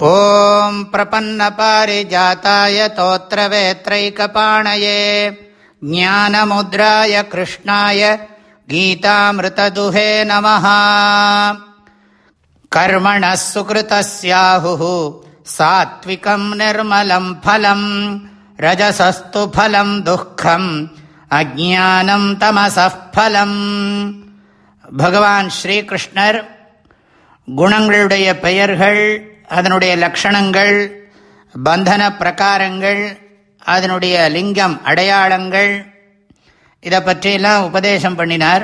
ॐ प्रपन्नपारिजाताय तोत्रवेत्रैकपाणये ज्ञानमुद्राय कृष्णाय गीतामृतदुहे नमः कर्मणः सुकृतस्याहुः सात्विकम् निर्मलम् फलम् रजसस्तु फलम् दुःखम् अज्ञानम् तमसः फलम् பகவான் ஸ்ரீகிருஷ்ணர் குணங்களுடைய பெயர்கள் அதனுடைய லக்ஷணங்கள் பந்தன பிரகாரங்கள் அதனுடைய லிங்கம் அடையாளங்கள் இதை பற்றியெல்லாம் உபதேசம் பண்ணினார்.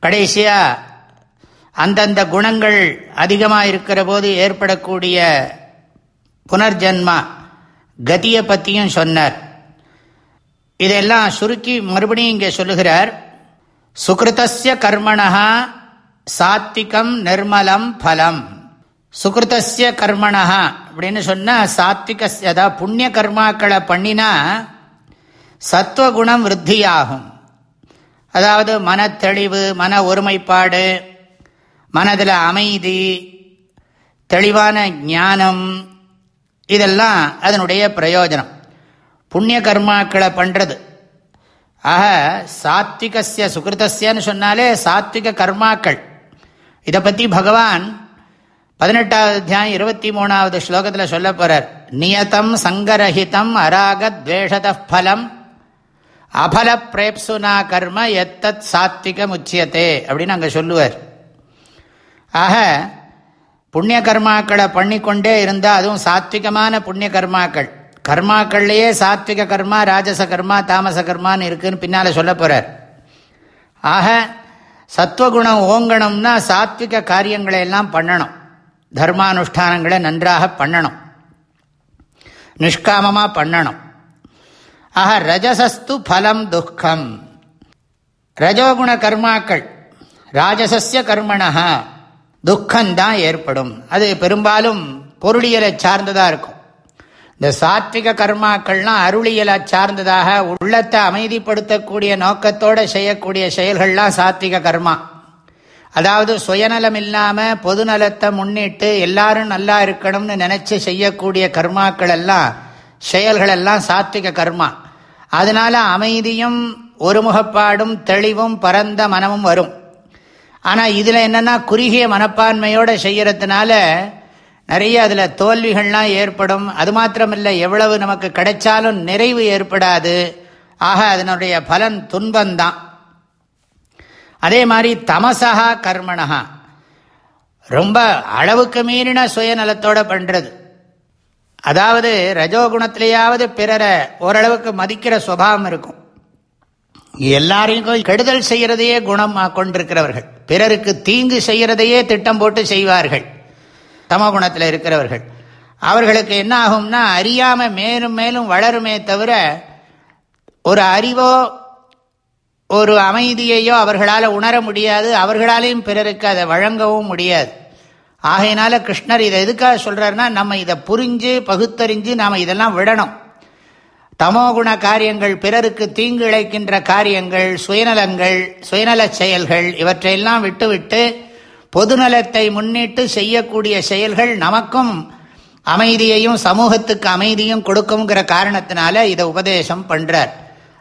கடைசியாக அந்தந்த குணங்கள் அதிகமாக இருக்கிற போது ஏற்படக்கூடிய புனர்ஜன்மா கதியை பற்றியும் சொன்னார். இதெல்லாம் சுருக்கி மறுபடியும் இங்கே சொல்லுகிறார். சுகிருத்தசிய கர்மணா சாத்திகம் நிர்மலம் பலம். சுகிருத்தசிய கர்மணா அப்படின்னு சொன்னால் சாத்விக அதாவது புண்ணிய கர்மாக்களை பண்ணினா சத்துவகுணம் விருத்தியாகும். அதாவது மனத்தெளிவு மன ஒருமைப்பாடு மனதில் அமைதி தெளிவான ஞானம் இதெல்லாம் அதனுடைய பிரயோஜனம். புண்ணிய கர்மாக்களை பண்ணுறது ஆக சாத்விகசிய சுகிருத்தசியன்னு சொன்னாலே சாத்விக கர்மாக்கள். இதை பற்றி பகவான் பதினெட்டாவது அத்தியாயம் இருபத்தி மூணாவது ஸ்லோகத்தில் சொல்ல போகிறார் நியதம் சங்கரஹிதம் அராகத் துவேஷத அபல பிரேப்சுனா கர்ம எத்தத் சாத்விகம் முச்சியத்தே அப்படின்னு அங்கே சொல்லுவார். ஆக புண்ணிய கர்மாக்களை பண்ணிக்கொண்டே இருந்தால் அதுவும் சாத்விகமான புண்ணிய கர்மாக்கள் கர்மாக்கள்லேயே சாத்விக கர்மா ராஜச கர்மா தாமச கர்மான்னு இருக்குதுன்னு பின்னால் சொல்ல போகிறார் ஆக சத்வகுணம் ஓங்கணும்னா சாத்விக காரியங்களை எல்லாம் பண்ணணும். தர்மானுஷ்டானங்களை நன்றாக பண்ணணும். நிஷ்காமமாக பண்ணணும். ஆக ரஜசஸ்து பலம் துக்கம். ரஜோகுண கர்மாக்கள் ராஜசஸ்ய கர்மணா துக்கம்தான் ஏற்படும். அது பெரும்பாலும் பொருளியலை சார்ந்ததாக இருக்கும். இந்த சாத்விக கர்மாக்கள்லாம் அருளியலை சார்ந்ததாக உள்ளத்தை அமைதிப்படுத்தக்கூடிய நோக்கத்தோடு செய்யக்கூடிய செயல்கள்லாம் சாத்விக கர்மா. அதாவது சுயநலம் இல்லாமல் பொதுநலத்தை முன்னிட்டு எல்லாரும் நல்லா இருக்கணும்னு நினச்சி செய்யக்கூடிய கர்மாக்கள் எல்லாம் செயல்கள் எல்லாம் சாத்விக கர்மா. அதனால அமைதியும் ஒருமுகப்பாடும் தெளிவும் பரந்த மனமும் வரும். ஆனால் இதில் என்னென்னா குறுகிய மனப்பான்மையோடு செய்கிறதுனால நிறைய அதில் தோல்விகள்லாம் ஏற்படும். அது மாத்திரமில்லை எவ்வளவு நமக்கு கிடைச்சாலும் நிறைவு ஏற்படாது. ஆக அதனுடைய பலன் துன்பந்தான். அதே மாதிரி தமசா கர்மணா ரொம்ப அளவுக்கு மீறின சுயநலத்தோடு பண்ணுறது அதாவது ரஜோகுணத்திலேயாவது பிறரை ஓரளவுக்கு மதிக்கிற சுவாவம் இருக்கும். எல்லாரையும் கெடுதல் செய்கிறதையே குணம் கொண்டிருக்கிறவர்கள். பிறருக்கு தீங்கு செய்கிறதையே திட்டம் போட்டு செய்வார்கள். தமகுணத்தில் இருக்கிறவர்கள். அவர்களுக்கு என்ன ஆகும்னா அறியாமல் மேலும் மேலும் வளருமே தவிர ஒரு அறிவோ ஒரு அமைதியையோ அவர்களால் உணர முடியாது அவர்களாலையும் பிறருக்கு அதை வழங்கவும் முடியாது. ஆகையினால கிருஷ்ணர் இதை எதுக்காக சொல்கிறாருன்னா நம்ம இதை புரிஞ்சு பகுத்தறிஞ்சு நாம் இதெல்லாம் விடணும். தமோகுண காரியங்கள் பிறருக்கு தீங்கு இழைக்கின்ற காரியங்கள் சுயநலங்கள் சுயநல செயல்கள் இவற்றையெல்லாம் விட்டுவிட்டு பொதுநலத்தை முன்னிட்டு செய்யக்கூடிய செயல்கள் நமக்கும் அமைதியையும் சமூகத்துக்கு அமைதியும் கொடுக்குங்கிற காரணத்தினால இதை உபதேசம் பண்ணுறார்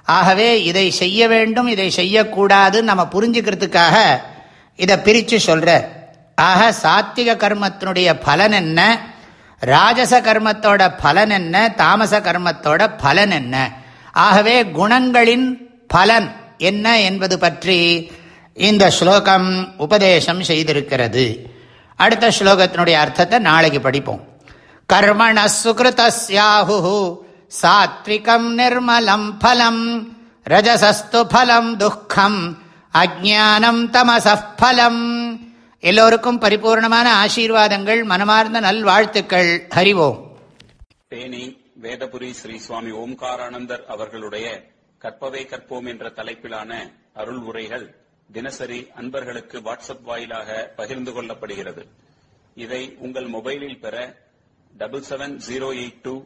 ஆகவே இதை செய்ய வேண்டும் இதை செய்யக்கூடாது நம்ம புரிஞ்சுக்கிறதுக்காக இதை பிரித்து சொல்கிறார் ஆக சாத்திக கர்மத்தினுடைய பலன் என்ன? ராஜச கர்மத்தோட பலன் என்ன? தாமச கர்மத்தோட பலன் என்ன? ஆகவே குணங்களின் பலன் என்ன என்பது பற்றி இந்த ஸ்லோகம் உபதேசம் செய்திருக்கிறது. அடுத்த ஸ்லோகத்தினுடைய அர்த்தத்தை நாளைக்கு படிப்போம். கர்மண சுகிருத்தியாஹு சாத்விகம் நிர்மலம் பலம் ரஜசஸ்து பலம் துக்கம் அஜானம் தமசலம் எல்லோருக்கும் பரிபூர்ணமான ஆசீர்வாதங்கள் மனமார்ந்த நல்வாழ்த்துக்கள். ஹரிவோம் தேனி வேதபுரி ஸ்ரீ சுவாமி ஓம்காரானந்தர் அவர்களுடைய கற்பவை கற்போம் என்ற தலைப்பிலான அருள் உரைகள் தினசரி அன்பர்களுக்கு வாட்ஸ்அப் வாயிலாக பகிர்ந்து கொள்ளப்படுகிறது. இதை உங்கள் மொபைலில் பெற double seven zero eight two